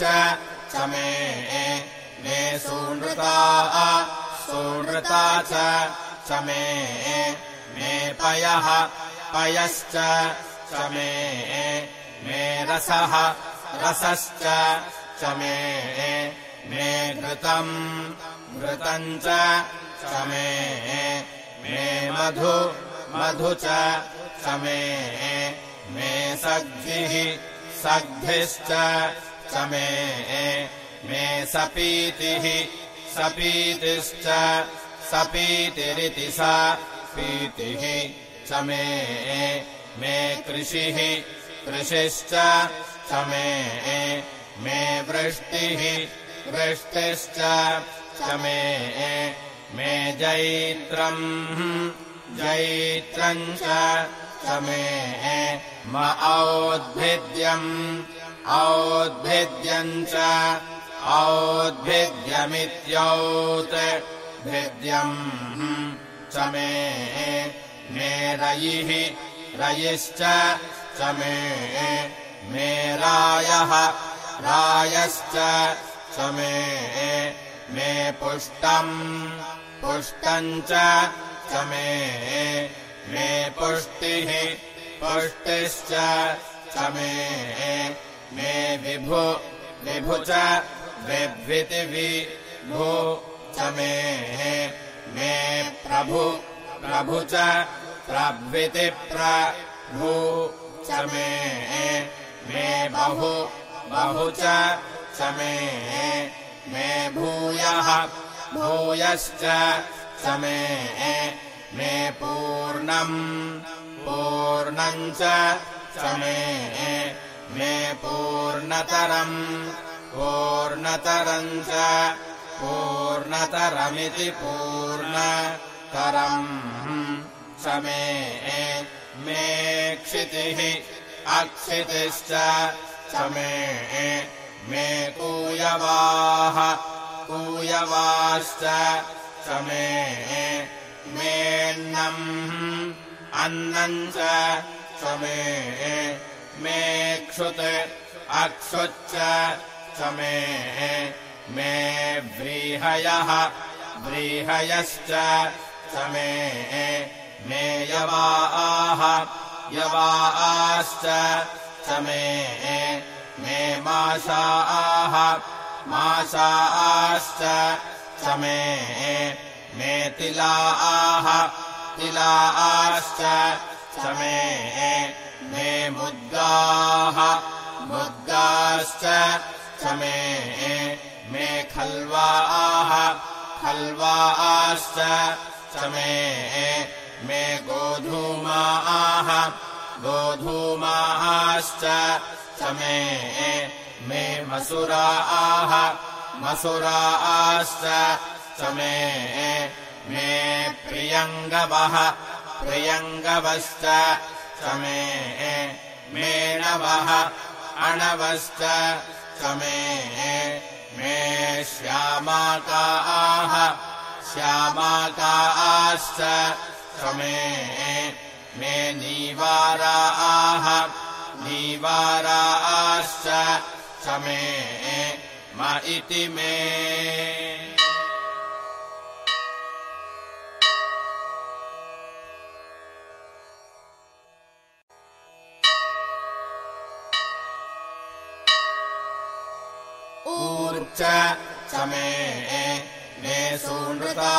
च मे मे सूनृता सूनृता च मे मे पयः पयश्च च मे रसः रसश्च च मे घृतम् घृतम् च मे मे मधु मधु च मे मे सग्धिः सग्धिश्च च मे मे सपीतिः सपीतिश्च सपीतिरिति सा पीतिः। च मे मे कृषिः कृषिश्च। च मे मे वृष्टिः वृष्टिश्च। च मे मे जैत्रम् जैत्रम् च। मे म औद्भिद्यम् औद्भिद्यम् च औद्भिद्यमित्योत् भिद्यम् च मे मे रयिः रयिश्च च मे मे रायः रायश्च च मे मे पुष्टम् पुष्टम् च मे मे पुष्टिः पुष्टिश्च च मे विभु विभु च विभ्वितिविभु च मे मे प्रभु प्रभु च प्रभृतिप्रभु च मे मे बहु बहु च मे मे भूयः भूयश्च च मे मे पूर्णम् पूर्णम् च मे मे पूर्णतरम् पूर्णतरम् च पूर्णतरमिति पूर्णतरम्। च मे मे क्षितिः अक्षितिश्च। च मे मे कूयवाः कूयवाश्च। च मे मेऽन्नम् अन्नम् च। मे मे क्षुत् अक्षुच्च च मे मे व्रीहयः व्रीहयश्च च मे यवाः यवाश्च च मे मे माशाः माशाश्च च मे मे तिलाः तिलाश्च च मे मुद्गाश्च च मे मे खल्वाः खल्वाश्च च मे मे गोधूमाः गोधूमाश्च च मे मे मसुराः मसुराश्च च मे मे प्रियङ्गवः प्रियङ्गवश्च च मे मेणवः अणवश्च च मे श्यामाकाः। श्यामाकाश्च च मे नीवाराः। नीवाराश्च च मे म इति मे च मे सूनृता